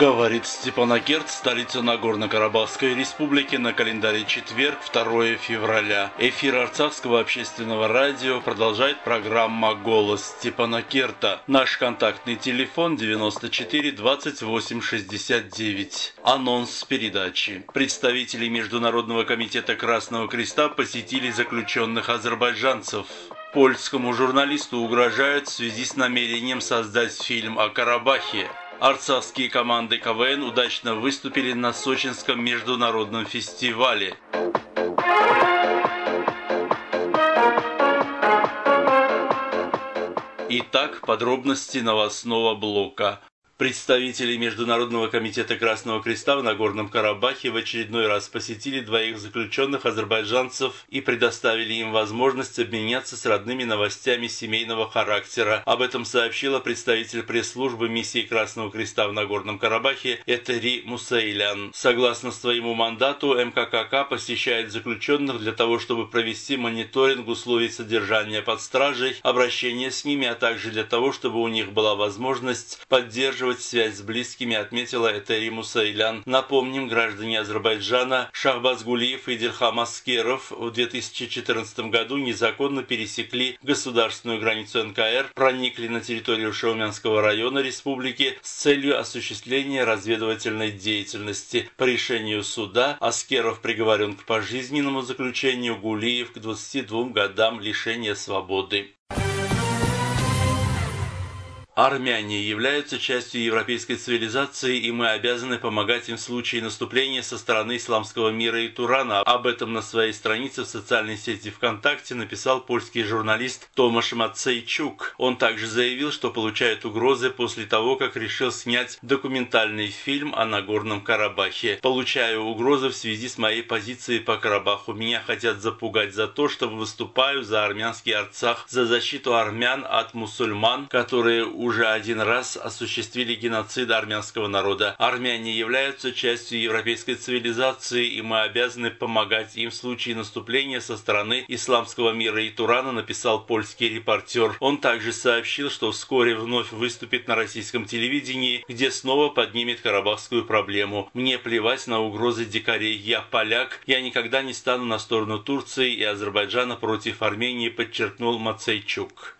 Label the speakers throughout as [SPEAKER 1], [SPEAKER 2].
[SPEAKER 1] Говорит Степанакерт, столица Нагорно-Карабахской республики, на календаре четверг, 2 февраля. Эфир Арцахского общественного радио продолжает программа «Голос Степанакерта». Наш контактный телефон 94 28 69. Анонс передачи. Представители Международного комитета Красного Креста посетили заключенных азербайджанцев. Польскому журналисту угрожают в связи с намерением создать фильм о Карабахе. Арцахские команды КВН удачно выступили на Сочинском международном фестивале. Итак, подробности новостного блока. Представители Международного комитета Красного Креста в Нагорном Карабахе в очередной раз посетили двоих заключенных азербайджанцев и предоставили им возможность обменяться с родными новостями семейного характера. Об этом сообщила представитель пресс-службы миссии Красного Креста в Нагорном Карабахе Этери Мусейлян. Согласно своему мандату, МККК посещает заключенных для того, чтобы провести мониторинг условий содержания под стражей, обращение с ними, а также для того, чтобы у них была возможность поддерживать поддерживать связь с близкими, отметила Этери Мусайлян. Напомним, граждане Азербайджана Шахбаз Гулиев и Дильхам Аскеров в 2014 году незаконно пересекли государственную границу НКР, проникли на территорию Шаумянского района республики с целью осуществления разведывательной деятельности. По решению суда Аскеров приговорен к пожизненному заключению, Гулиев к 22 годам лишения свободы. Армяне являются частью европейской цивилизации, и мы обязаны помогать им в случае наступления со стороны исламского мира и Турана. Об этом на своей странице в социальной сети ВКонтакте написал польский журналист Томаш Мацейчук. Он также заявил, что получает угрозы после того, как решил снять документальный фильм о Нагорном Карабахе. Получаю угрозы в связи с моей позицией по Карабаху. Меня хотят запугать за то, что выступаю за армянский Арцах, за защиту армян от мусульман, которые уже уже один раз осуществили геноцид армянского народа. Армяне являются частью европейской цивилизации, и мы обязаны помогать им в случае наступления со стороны исламского мира и Турана, написал польский репортер. Он также сообщил, что вскоре вновь выступит на российском телевидении, где снова поднимет карабахскую проблему. Мне плевать на угрозы дикарей. Я поляк. Я никогда не стану на сторону Турции и Азербайджана против Армении, подчеркнул Мацейчук.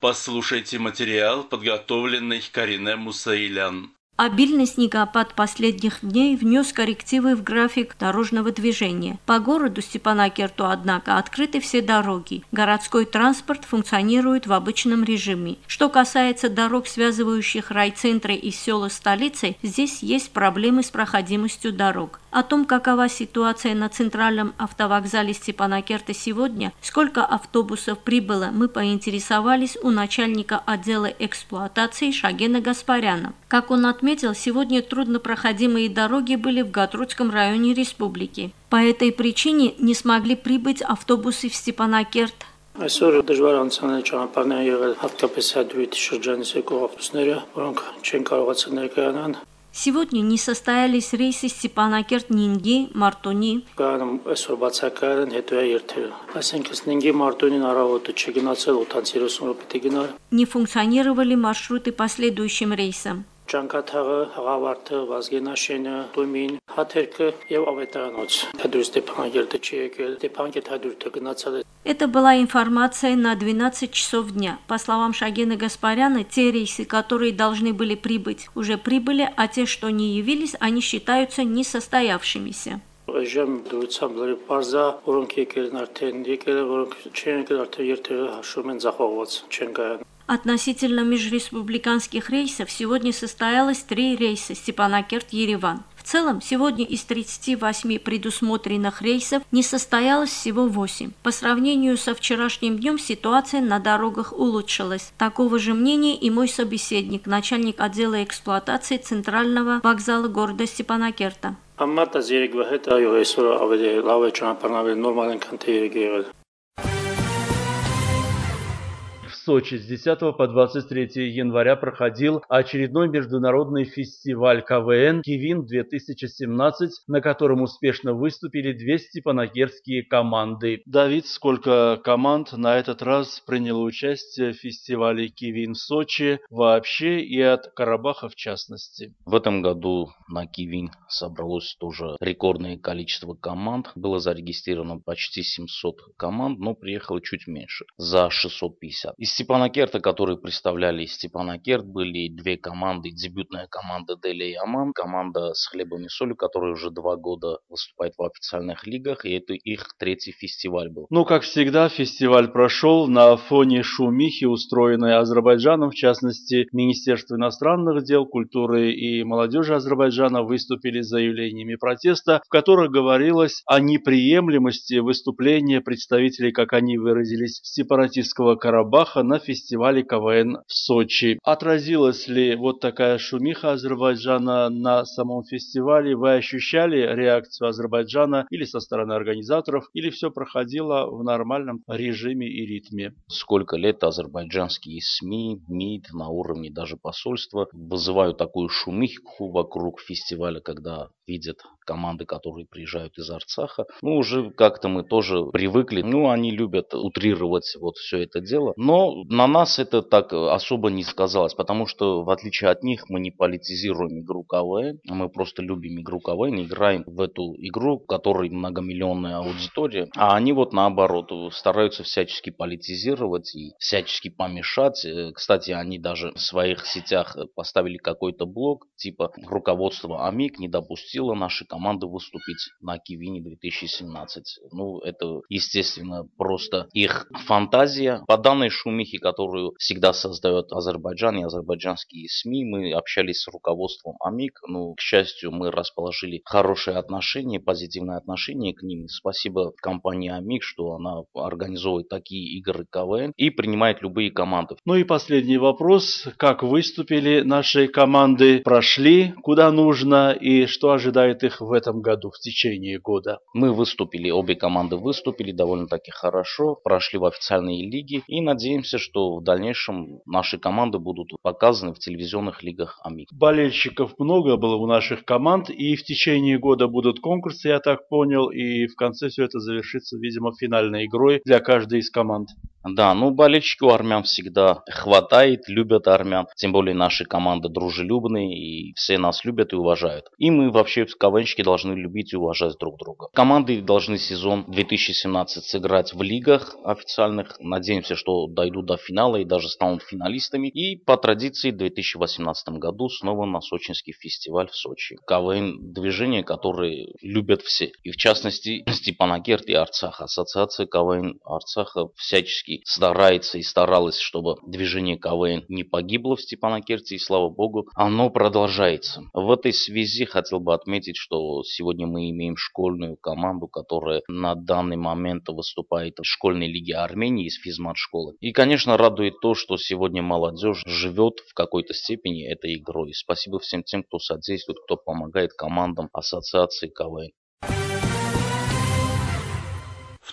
[SPEAKER 1] Послушайте материал, подготовленный Карине Мусаилян.
[SPEAKER 2] Обильный снегопад последних дней внес коррективы в график дорожного движения. По городу Степанакерту, однако, открыты все дороги. Городской транспорт функционирует в обычном режиме. Что касается дорог, связывающих райцентры и села столицы, здесь есть проблемы с проходимостью дорог. О том, какова ситуация на центральном автовокзале Степанакерта сегодня, сколько автобусов прибыло, мы поинтересовались у начальника отдела эксплуатации Шагена Гаспаряна. Как он отметил, сегодня труднопроходимые дороги были в Гатрудском районе республики. По этой причине не смогли прибыть автобусы в Степанакерт.
[SPEAKER 3] Այսօր դժվար անցանել ճանապարհներ եղել հատկապես հադրույթի շրջանից եկող ավտոբուսները, որոնք չեն կարողացել ներկայանալ
[SPEAKER 2] Сегодня не состоялись рейсы Степанакерт-Нинги, Мартуни. Не функционировали маршруты последующим рейсам.
[SPEAKER 3] Ճանկաթաղը, Հաղավարդը, Վազգենաշենը, Տումին, Հաթերքը եւ Ավետարանոց։ Թադուր Ստեփանակերտը չի եկել, Ստեփանակերտ Թադուրը գնացել է։
[SPEAKER 2] Это была информация на 12 часов дня. По словам Шагена Гаспаряна, те рейсы, которые должны были прибыть, уже прибыли, а те, что не явились, они считаются несостоявшимися։
[SPEAKER 3] Այժմ դուրսամ լրի բարձա, որոնք եկել են արդեն եկել, որոնք չեն եկել արդեն երթերը հաշվում են զախողված, չեն կայան։
[SPEAKER 2] Относительно межреспубликанских рейсов сегодня состоялось три рейса Степанакерт-Ереван. В целом, сегодня из 38 предусмотренных рейсов не состоялось всего 8. По сравнению со вчерашним днем ситуация на дорогах улучшилась. Такого же мнения и мой собеседник, начальник отдела эксплуатации Центрального вокзала города Степанакерта.
[SPEAKER 1] Сочи с 10 по 23 января проходил очередной международный фестиваль КВН «Кивин-2017», на котором успешно выступили две степанакерские команды. Давид, сколько команд на этот раз приняло участие в фестивале «Кивин» в Сочи вообще и от Карабаха в частности?
[SPEAKER 4] В этом году на «Кивин» собралось тоже рекордное количество команд. Было зарегистрировано почти 700 команд, но приехало чуть меньше, за 650. Из Степанакерта, которые представляли Степанакерт, были две команды. Дебютная команда Дели Аман, команда с хлебом и солью, которая уже два года выступает в официальных лигах, и это их третий фестиваль был.
[SPEAKER 1] Ну, как всегда, фестиваль прошел на фоне шумихи, устроенной Азербайджаном, в частности, Министерство иностранных дел, культуры и молодежи Азербайджана выступили с заявлениями протеста, в которых говорилось о неприемлемости выступления представителей, как они выразились, сепаратистского Карабаха на фестивале КВН в Сочи. Отразилась ли вот такая шумиха Азербайджана на самом фестивале? Вы ощущали реакцию Азербайджана или со стороны организаторов, или все проходило в нормальном режиме и ритме?
[SPEAKER 4] Сколько лет азербайджанские СМИ, МИД на уровне даже посольства вызывают такую шумиху вокруг фестиваля, когда видят команды, которые приезжают из Арцаха. Ну, уже как-то мы тоже привыкли. Ну, они любят утрировать вот все это дело. Но на нас это так особо не сказалось, потому что, в отличие от них, мы не политизируем игру КВН. Мы просто любим игру КВН, играем в эту игру, в которой многомиллионная аудитория. А они вот наоборот стараются всячески политизировать и всячески помешать. Э, кстати, они даже в своих сетях поставили какой-то блог, типа руководство АМИК не допустило нашей команды команды выступить на Кивине 2017. Ну, это, естественно, просто их фантазия. По данной шумихе, которую всегда создает Азербайджан и азербайджанские СМИ, мы общались с руководством АМИК. Ну, к счастью, мы расположили хорошие отношения, позитивное отношение к ним. Спасибо компании АМИК, что она организовывает такие игры КВН и принимает любые команды.
[SPEAKER 1] Ну и последний вопрос. Как выступили наши команды? Прошли куда нужно и что ожидает их этом году, в течение года?
[SPEAKER 4] Мы выступили, обе команды выступили довольно-таки хорошо, прошли в официальные лиги и надеемся, что в дальнейшем наши команды будут показаны в телевизионных лигах АМИК.
[SPEAKER 1] Болельщиков много было у наших команд и в течение года будут конкурсы, я так понял, и в конце все это завершится, видимо, финальной игрой для каждой из команд.
[SPEAKER 4] Да, ну болельщики у армян всегда хватает, любят армян. Тем более наши команды дружелюбные и все нас любят и уважают. И мы вообще КВНщики должны любить и уважать друг друга. Команды должны сезон 2017 сыграть в лигах официальных. Надеемся, что дойдут до финала и даже станут финалистами. И по традиции в 2018 году снова на Сочинский фестиваль в Сочи. КВН движение, которое любят все. И в частности Степанакерт и Арцах. Ассоциация КВН Арцаха всячески старается и старалась, чтобы движение КВН не погибло в Степанакерте, и слава богу, оно продолжается. В этой связи хотел бы отметить, что сегодня мы имеем школьную команду, которая на данный момент выступает в школьной лиге Армении из физмат-школы. И, конечно, радует то, что сегодня молодежь живет в какой-то степени этой игрой. Спасибо всем тем, кто содействует, кто помогает командам ассоциации КВН.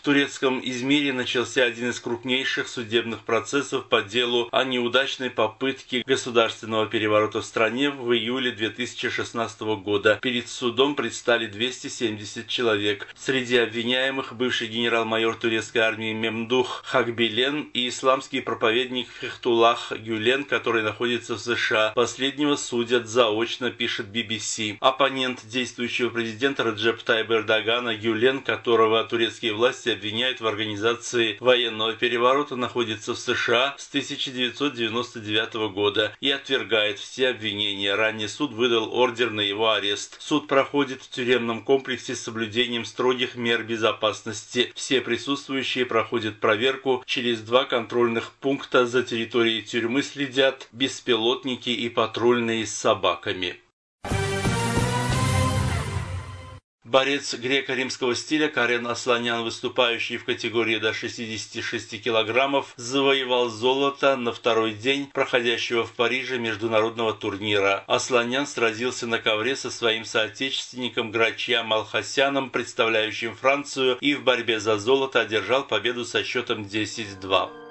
[SPEAKER 1] Турецком Измире начался один из крупнейших судебных процессов по делу о неудачной попытке государственного переворота в стране в июле 2016 года. Перед судом предстали 270 человек. Среди обвиняемых бывший генерал-майор турецкой армии Мемдух Хакбилен и исламский проповедник Фехтулах Гюлен, который находится в США. Последнего судят заочно, пишет BBC. Оппонент действующего президента Раджеп Тайб Эрдогана Гюлен, которого турецкие власти обвиняют в организации военного переворота, находится в США с 1999 года и отвергает все обвинения. Ранее суд выдал ордер на его арест. Суд проходит в тюремном комплексе с соблюдением строгих мер безопасности. Все присутствующие проходят проверку. Через два контрольных пункта за территорией тюрьмы следят беспилотники и патрульные с собаками. Борец греко-римского стиля Карен Асланян, выступающий в категории до 66 килограммов, завоевал золото на второй день проходящего в Париже международного турнира. Асланян сразился на ковре со своим соотечественником Грачьям Алхасяном, представляющим Францию, и в борьбе за золото одержал победу со счетом 10-2.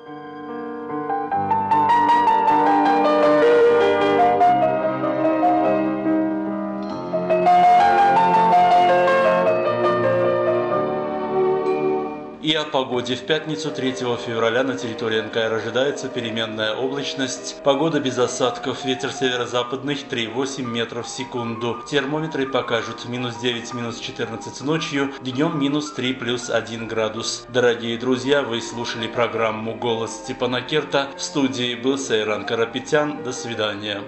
[SPEAKER 1] Погоде. В пятницу 3 февраля на территории НКР ожидается переменная облачность. Погода без осадков. Ветер северо-западный 3,8 метров в секунду. Термометры покажут минус 9, минус 14 ночью, днем минус 3 плюс 1 градус. Дорогие друзья, вы слушали программу «Голос Степана Керта». В студии был Сайран Карапетян. До свидания.